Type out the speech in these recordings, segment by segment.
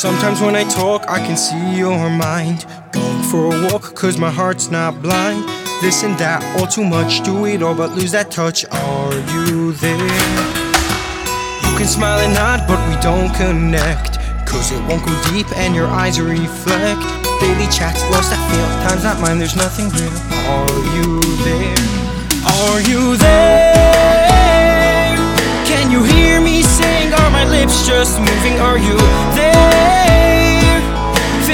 Sometimes when I talk, I can see your mind. Going for a walk, cause my heart's not blind. This and that, all too much, do it all but lose that touch. Are you there? You can smile and nod, but we don't connect. Cause it won't go deep and your eyes reflect. Daily chats, lost that feel. Time's not mine, there's nothing real. Are you there? Are you there? Can you hear me sing? Are my lips just moving? Are you?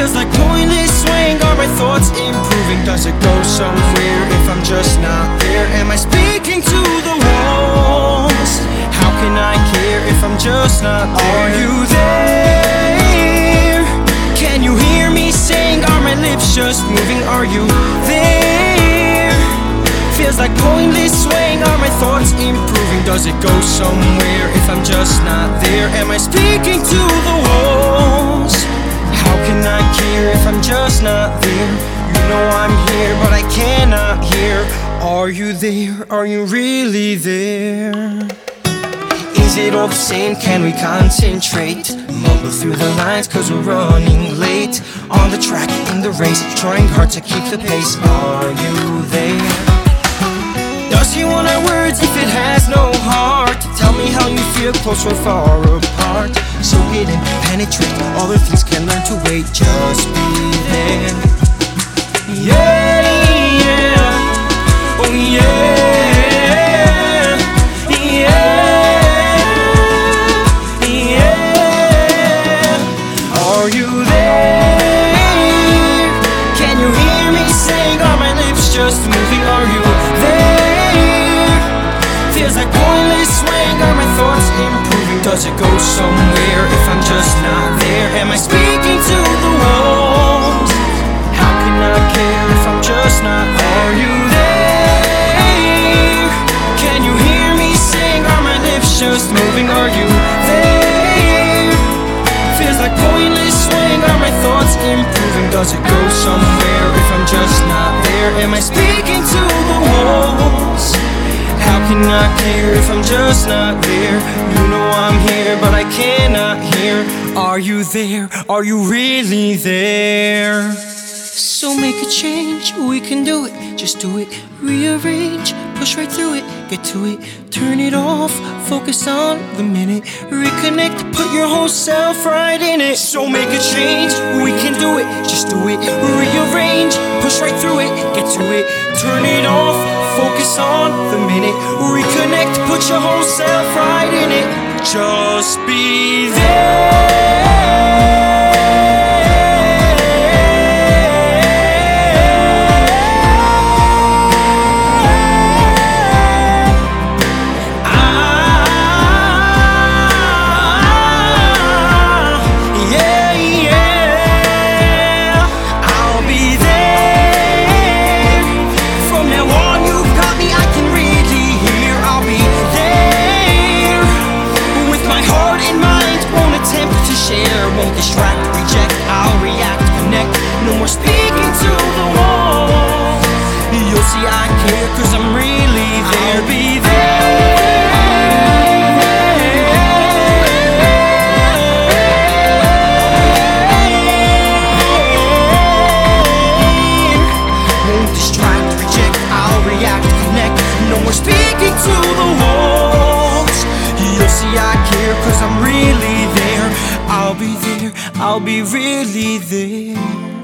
Feels like pointless swaying. Are my thoughts improving? Does it go somewhere if I'm just not there? Am I speaking to the walls? How can I care if I'm just not there? Are you there? Can you hear me sing? Are my lips just moving? Are you there? Feels like pointless swaying. Are my thoughts improving? Does it go somewhere if I'm just not there? Am I speaking to the walls? How can I care if I'm just not there? You know I'm here, but I cannot hear. Are you there? Are you really there? Is it all the same? Can we concentrate? Mumble through the lines cause we're running late On the track, in the race, trying hard to keep the pace Are you there? Feel close or far apart. So in, penetrate, all the things can learn to wait. Just be there Does it go somewhere if I'm just not there? Am I speaking to the walls? How can I care if I'm just not there? Are you there? Can you hear me sing? Are my lips just moving? Are you there? Feels like pointless swaying. Are my thoughts improving? Does it go somewhere if I'm just not there? Am I speaking I care if I'm just not there? You know I'm here, but I cannot hear. Are you there? Are you really there? So make a change, we can do it. Just do it, rearrange, push right through it, get to it, turn it off, focus on the minute, reconnect, put your whole self right in it. So make a change, we can do it. Just do it, rearrange, push right through it, get to it, turn it focus on the minute, reconnect, put your whole self right in it. Just be React, connect. No more speaking to the walls. You'll see I care, cause I'm really there. I'll be there, I'll be really there.